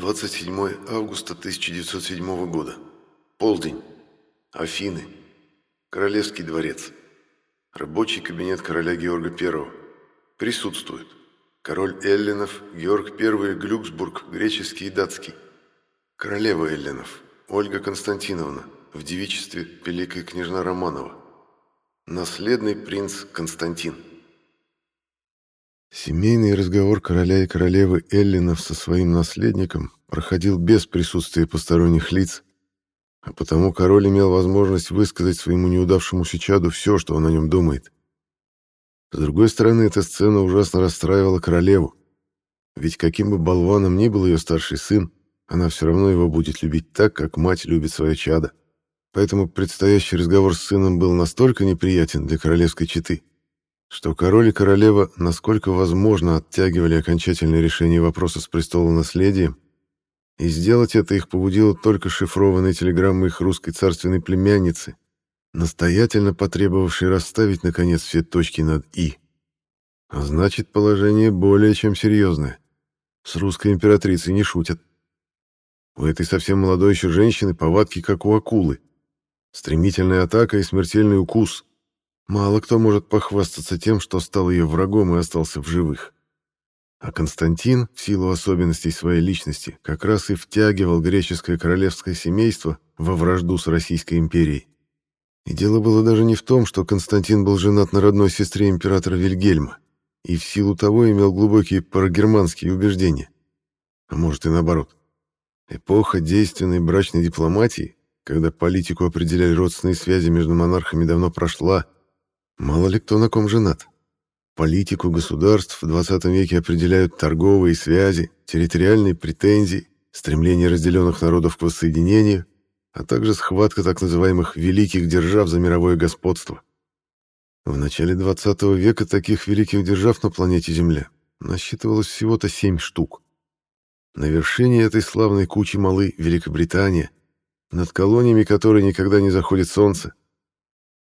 27 августа 1907 года. Полдень. Афины. Королевский дворец. Рабочий кабинет короля Георга I. Присутствует. Король Эллинов, Георг I Глюксбург, греческий и датский. Королева Эллинов, Ольга Константиновна, в девичестве Великая княжна Романова. Наследный принц Константин. Семейный разговор короля и королевы Эллинов со своим наследником проходил без присутствия посторонних лиц, а потому король имел возможность высказать своему неудавшемуся чаду все, что он о нем думает. С другой стороны, эта сцена ужасно расстраивала королеву, ведь каким бы болваном ни был ее старший сын, она все равно его будет любить так, как мать любит свое чадо. Поэтому предстоящий разговор с сыном был настолько неприятен для королевской четы, что король и королева, насколько возможно, оттягивали окончательное решение вопроса с престолонаследием, и сделать это их побудило только шифрованная телеграмма их русской царственной племянницы, настоятельно потребовавшей расставить, наконец, все точки над «и». А значит, положение более чем серьезное. С русской императрицей не шутят. У этой совсем молодой еще женщины повадки, как у акулы. Стремительная атака и смертельный укус. Мало кто может похвастаться тем, что стал ее врагом и остался в живых. А Константин, в силу особенностей своей личности, как раз и втягивал греческое королевское семейство во вражду с Российской империей. И дело было даже не в том, что Константин был женат на родной сестре императора Вильгельма и в силу того имел глубокие прогерманские убеждения. А может и наоборот. Эпоха действенной брачной дипломатии, когда политику определяли родственные связи между монархами, давно прошла, Мало ли кто на ком женат. Политику государств в 20 веке определяют торговые связи, территориальные претензии, стремление разделенных народов к воссоединению, а также схватка так называемых «великих держав» за мировое господство. В начале 20 века таких великих держав на планете Земля насчитывалось всего-то семь штук. На вершине этой славной кучи малы Великобритания, над колониями которой никогда не заходит солнце,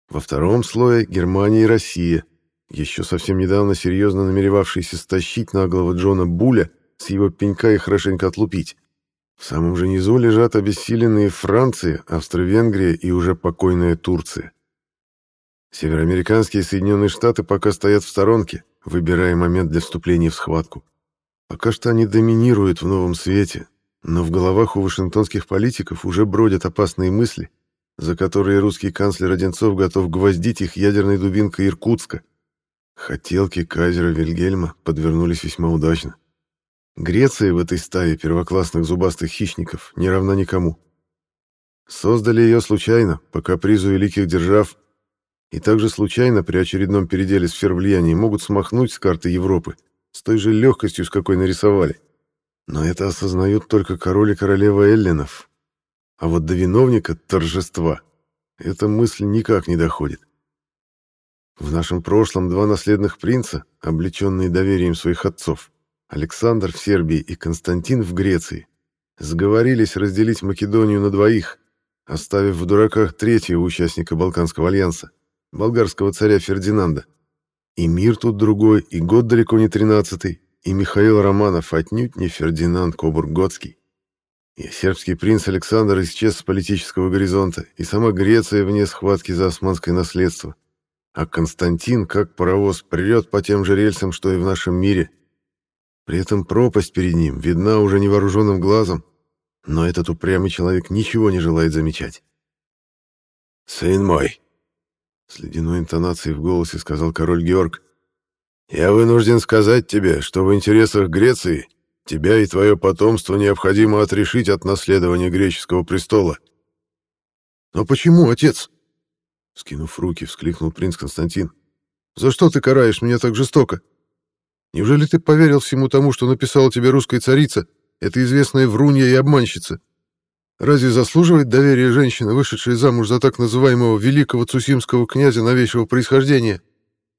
во втором слое Германия и Россия, еще совсем недавно серьезно намеревавшиеся стащить наглого Джона Буля с его пенька и хорошенько отлупить. В самом же низу лежат обессиленные Франция, Австро-Венгрия и уже покойная Турция. Североамериканские Соединенные Штаты пока стоят в сторонке, выбирая момент для вступления в схватку. Пока что они доминируют в новом свете, но в головах у вашингтонских политиков уже бродят опасные мысли, за которые русский канцлер Одинцов готов гвоздить их ядерной дубинкой Иркутска. Хотелки кайзера Вильгельма подвернулись весьма удачно. Греция в этой стае первоклассных зубастых хищников не равна никому. Создали ее случайно, по капризу великих держав, и также случайно при очередном переделе сфер влияния могут смахнуть с карты Европы с той же легкостью, с какой нарисовали. Но это осознают только король и королева Эллинов, а вот до виновника торжества эта мысль никак не доходит. В нашем прошлом два наследных принца, облеченные доверием своих отцов, Александр в Сербии и Константин в Греции, сговорились разделить Македонию на двоих, оставив в дураках третьего участника Балканского альянса, болгарского царя Фердинанда. И мир тут другой, и год далеко не тринадцатый, и Михаил Романов отнюдь не Фердинанд Кобург-Готский. И сербский принц Александр исчез с политического горизонта, и сама Греция вне схватки за османское наследство. А Константин, как паровоз, прет по тем же рельсам, что и в нашем мире. При этом пропасть перед ним видна уже невооруженным глазом, но этот упрямый человек ничего не желает замечать. «Сын мой!» — с ледяной интонацией в голосе сказал король Георг. «Я вынужден сказать тебе, что в интересах Греции Тебя и твое потомство необходимо отрешить от наследования греческого престола. Но почему, отец? Скинув руки, вскликнул принц Константин. За что ты караешь меня так жестоко? Неужели ты поверил всему тому, что написала тебе русская царица, эта известная врунья и обманщица? Разве заслуживает доверия женщина, вышедшая замуж за так называемого великого цусимского князя новейшего происхождения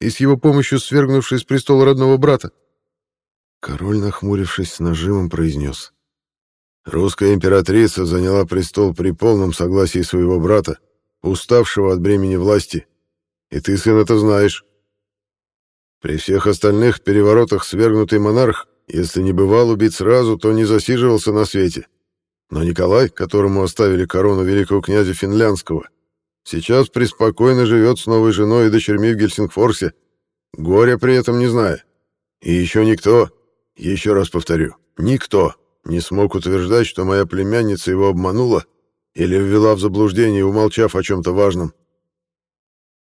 и с его помощью свергнувшая с престола родного брата? Король, нахмурившись с нажимом, произнес. «Русская императрица заняла престол при полном согласии своего брата, уставшего от бремени власти. И ты, сын, это знаешь. При всех остальных переворотах свергнутый монарх Если не бывал убит сразу, то не засиживался на свете. Но Николай, которому оставили корону великого князя Финляндского, сейчас преспокойно живет с новой женой и дочерьми в Гельсингфорсе, горя при этом не зная. И еще никто, еще раз повторю, никто не смог утверждать, что моя племянница его обманула или ввела в заблуждение, умолчав о чем-то важном.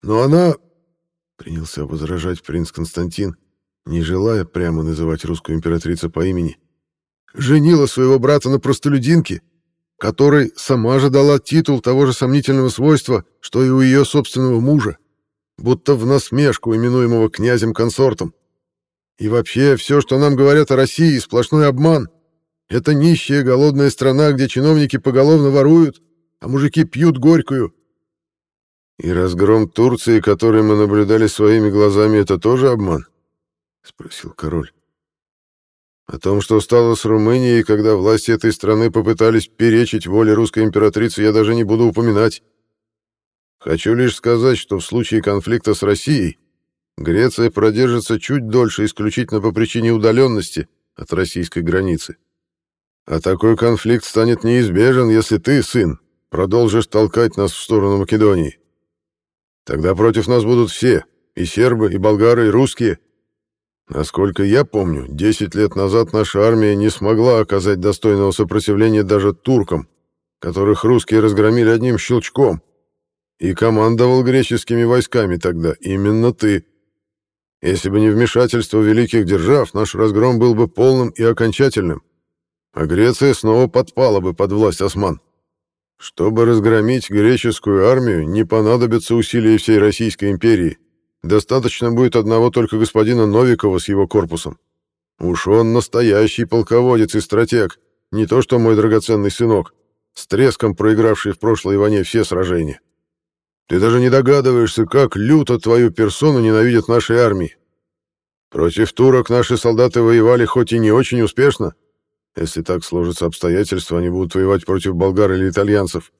Но она, — принялся возражать принц Константин, не желая прямо называть русскую императрицу по имени, женила своего брата на простолюдинке, которой сама же дала титул того же сомнительного свойства, что и у ее собственного мужа, будто в насмешку именуемого князем-консортом. И вообще, все, что нам говорят о России, сплошной обман. Это нищая голодная страна, где чиновники поголовно воруют, а мужики пьют горькую. И разгром Турции, который мы наблюдали своими глазами, это тоже обман? Спросил король. О том, что стало с Румынией, когда власти этой страны попытались перечить воле русской императрицы, я даже не буду упоминать. Хочу лишь сказать, что в случае конфликта с Россией Греция продержится чуть дольше исключительно по причине удаленности от российской границы. А такой конфликт станет неизбежен, если ты, сын, продолжишь толкать нас в сторону Македонии. Тогда против нас будут все, и сербы, и болгары, и русские. Насколько я помню, 10 лет назад наша армия не смогла оказать достойного сопротивления даже туркам, которых русские разгромили одним щелчком. И командовал греческими войсками тогда именно ты. Если бы не вмешательство великих держав, наш разгром был бы полным и окончательным, а Греция снова подпала бы под власть осман. Чтобы разгромить греческую армию, не понадобятся усилия всей Российской империи. Достаточно будет одного только господина Новикова с его корпусом. Уж он настоящий полководец и стратег, не то что мой драгоценный сынок, с треском проигравший в прошлой войне все сражения. Ты даже не догадываешься, как люто твою персону ненавидят наши армии. Против турок наши солдаты воевали хоть и не очень успешно. Если так сложатся обстоятельства, они будут воевать против болгар или итальянцев.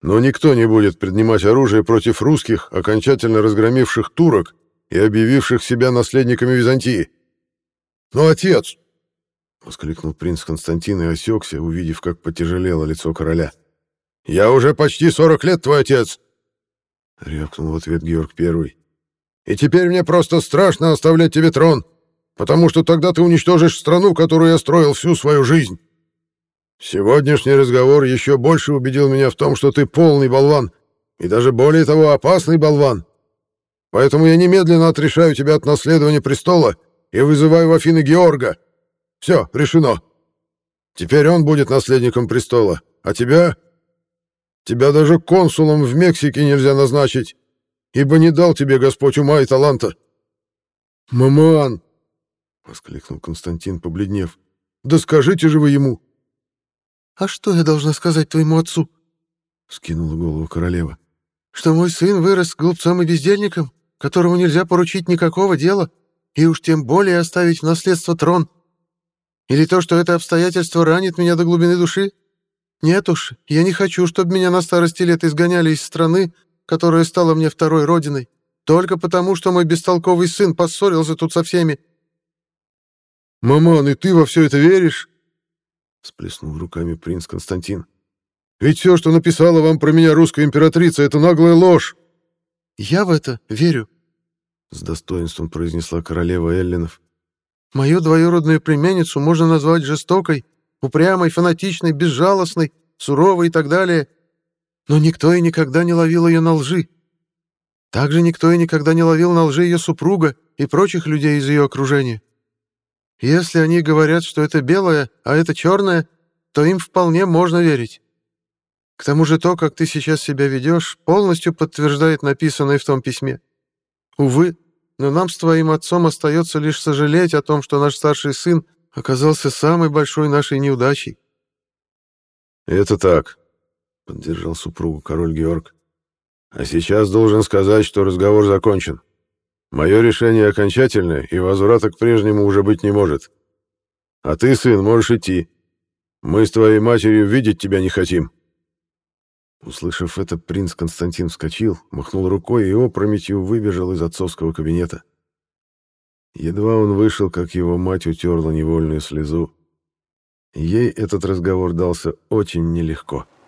Но никто не будет преднимать оружие против русских, окончательно разгромивших турок и объявивших себя наследниками Византии. «Но отец!» — воскликнул принц Константин и осекся, увидев, как потяжелело лицо короля. «Я уже почти сорок лет твой отец!» — рявкнул в ответ Георг Первый. «И теперь мне просто страшно оставлять тебе трон, потому что тогда ты уничтожишь страну, которую я строил всю свою жизнь. Сегодняшний разговор еще больше убедил меня в том, что ты полный болван, и даже более того опасный болван. Поэтому я немедленно отрешаю тебя от наследования престола и вызываю в Афины Георга. Все, решено. Теперь он будет наследником престола, а тебя Тебя даже консулом в Мексике нельзя назначить, ибо не дал тебе Господь ума и таланта. Маман! воскликнул Константин, побледнев. Да скажите же вы ему. А что я должна сказать твоему отцу? скинула голову королева. Что мой сын вырос глупцом и бездельником, которому нельзя поручить никакого дела, и уж тем более оставить в наследство трон. Или то, что это обстоятельство ранит меня до глубины души? Нет уж, я не хочу, чтобы меня на старости лет изгоняли из страны, которая стала мне второй родиной, только потому, что мой бестолковый сын поссорился тут со всеми. «Маман, и ты во все это веришь?» — сплеснул руками принц Константин. «Ведь все, что написала вам про меня русская императрица, это наглая ложь!» «Я в это верю», — с достоинством произнесла королева Эллинов. «Мою двоюродную племянницу можно назвать жестокой, упрямой, фанатичной, безжалостной, суровой и так далее. Но никто и никогда не ловил ее на лжи. Также никто и никогда не ловил на лжи ее супруга и прочих людей из ее окружения. Если они говорят, что это белое, а это черное, то им вполне можно верить. К тому же то, как ты сейчас себя ведешь, полностью подтверждает написанное в том письме. Увы, но нам с твоим отцом остается лишь сожалеть о том, что наш старший сын оказался самой большой нашей неудачей. «Это так», — поддержал супругу король Георг. «А сейчас должен сказать, что разговор закончен. Мое решение окончательное, и возврата к прежнему уже быть не может. А ты, сын, можешь идти. Мы с твоей матерью видеть тебя не хотим». Услышав это, принц Константин вскочил, махнул рукой и опрометью выбежал из отцовского кабинета. Едва он вышел, как его мать утерла невольную слезу. Ей этот разговор дался очень нелегко. —